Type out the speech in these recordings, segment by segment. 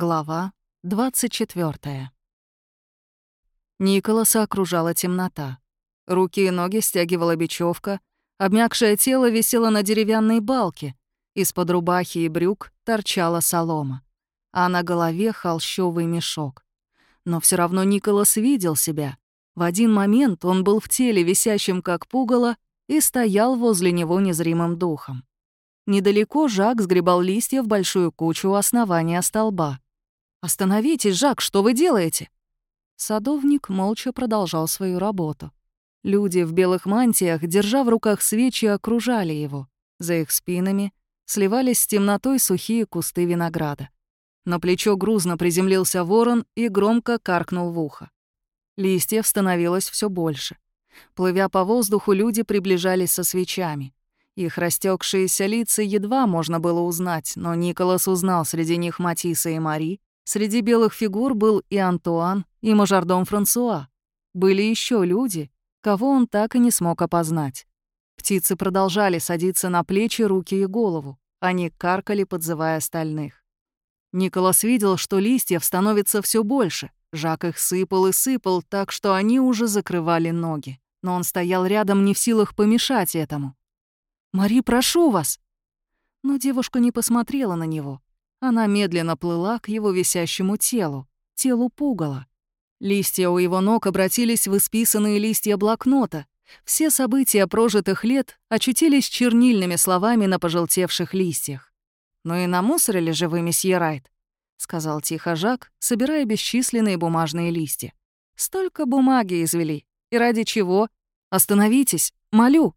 Глава 24. Николаса окружала темнота. Руки и ноги стягивала бечевка, обмякшее тело висело на деревянной балке, из-под рубахи и брюк торчала солома, а на голове холщовый мешок. Но все равно Николас видел себя. В один момент он был в теле, висящем как пугало, и стоял возле него незримым духом. Недалеко Жак сгребал листья в большую кучу у основания столба. «Остановитесь, Жак, что вы делаете?» Садовник молча продолжал свою работу. Люди в белых мантиях, держа в руках свечи, окружали его. За их спинами сливались с темнотой сухие кусты винограда. На плечо грузно приземлился ворон и громко каркнул в ухо. Листьев становилось все больше. Плывя по воздуху, люди приближались со свечами. Их растекшиеся лица едва можно было узнать, но Николас узнал среди них Матисса и Мари. Среди белых фигур был и Антуан, и мажордом Франсуа. Были еще люди, кого он так и не смог опознать. Птицы продолжали садиться на плечи, руки и голову. Они каркали, подзывая остальных. Николас видел, что листьев становится все больше. Жак их сыпал и сыпал, так что они уже закрывали ноги. Но он стоял рядом не в силах помешать этому. «Мари, прошу вас!» Но девушка не посмотрела на него. Она медленно плыла к его висящему телу, телу пугала. Листья у его ног обратились в исписанные листья блокнота. Все события прожитых лет очутились чернильными словами на пожелтевших листьях. «Ну и намусорили же вы, месье Райт», — сказал тихо Жак, собирая бесчисленные бумажные листья. «Столько бумаги извели. И ради чего? Остановитесь, молю!»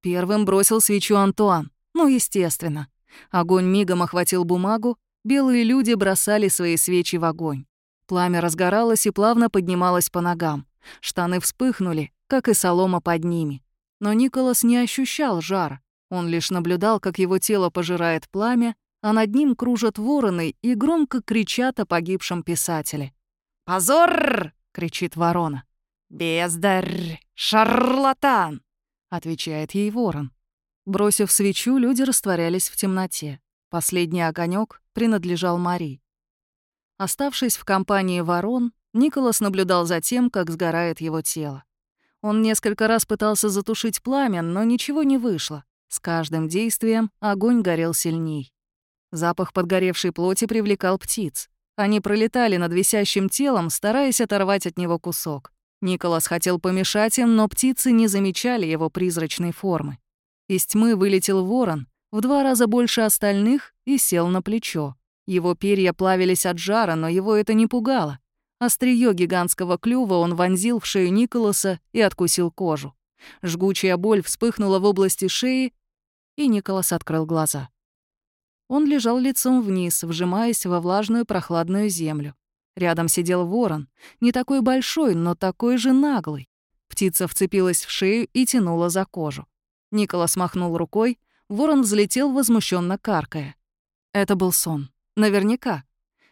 Первым бросил свечу Антуан. Ну, естественно. Огонь мигом охватил бумагу, белые люди бросали свои свечи в огонь. Пламя разгоралось и плавно поднималось по ногам. Штаны вспыхнули, как и солома под ними. Но Николас не ощущал жара. Он лишь наблюдал, как его тело пожирает пламя, а над ним кружат вороны и громко кричат о погибшем писателе. «Позор!» — кричит ворона. «Бездарь! Шарлатан!» — отвечает ей ворон. Бросив свечу, люди растворялись в темноте. Последний огонек принадлежал Мари. Оставшись в компании ворон, Николас наблюдал за тем, как сгорает его тело. Он несколько раз пытался затушить пламя, но ничего не вышло. С каждым действием огонь горел сильней. Запах подгоревшей плоти привлекал птиц. Они пролетали над висящим телом, стараясь оторвать от него кусок. Николас хотел помешать им, но птицы не замечали его призрачной формы. Из тьмы вылетел ворон, в два раза больше остальных, и сел на плечо. Его перья плавились от жара, но его это не пугало. Остриё гигантского клюва он вонзил в шею Николаса и откусил кожу. Жгучая боль вспыхнула в области шеи, и Николас открыл глаза. Он лежал лицом вниз, вжимаясь во влажную прохладную землю. Рядом сидел ворон, не такой большой, но такой же наглый. Птица вцепилась в шею и тянула за кожу. Николас махнул рукой, ворон взлетел, возмущенно каркая. Это был сон. Наверняка.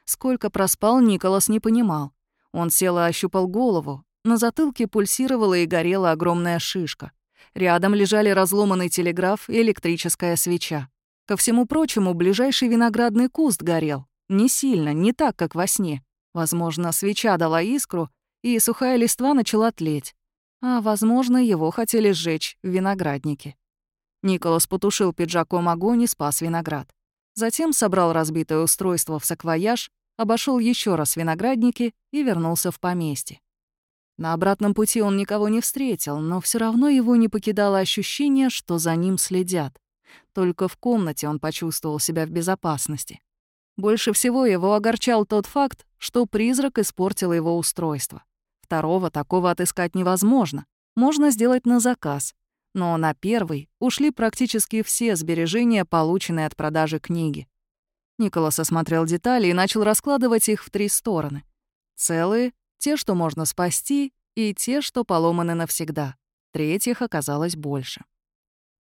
Сколько проспал, Николас не понимал. Он сел и ощупал голову. На затылке пульсировала и горела огромная шишка. Рядом лежали разломанный телеграф и электрическая свеча. Ко всему прочему, ближайший виноградный куст горел. Не сильно, не так, как во сне. Возможно, свеча дала искру, и сухая листва начала тлеть. А, возможно, его хотели сжечь в винограднике. Николас потушил пиджаком огонь и спас виноград. Затем собрал разбитое устройство в саквояж, обошел еще раз виноградники и вернулся в поместье. На обратном пути он никого не встретил, но все равно его не покидало ощущение, что за ним следят. Только в комнате он почувствовал себя в безопасности. Больше всего его огорчал тот факт, что призрак испортил его устройство. Второго такого отыскать невозможно. Можно сделать на заказ. Но на первый ушли практически все сбережения, полученные от продажи книги. Николас осмотрел детали и начал раскладывать их в три стороны. Целые — те, что можно спасти, и те, что поломаны навсегда. Третьих оказалось больше.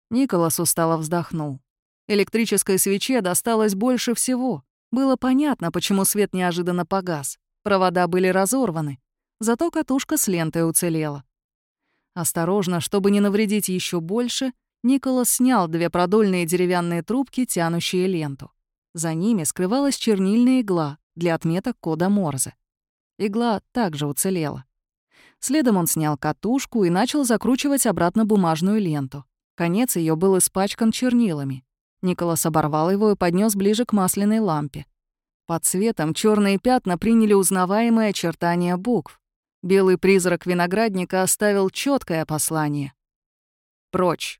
Николас устало вздохнул. Электрической свече досталось больше всего. Было понятно, почему свет неожиданно погас. Провода были разорваны, зато катушка с лентой уцелела. Осторожно, чтобы не навредить еще больше, Николас снял две продольные деревянные трубки, тянущие ленту. За ними скрывалась чернильная игла, для отметок кода Морзе. Игла также уцелела. Следом он снял катушку и начал закручивать обратно бумажную ленту. Конец ее был испачкан чернилами. Николас оборвал его и поднес ближе к масляной лампе. Под светом черные пятна приняли узнаваемые очертания букв. Белый призрак виноградника оставил четкое послание. «Прочь!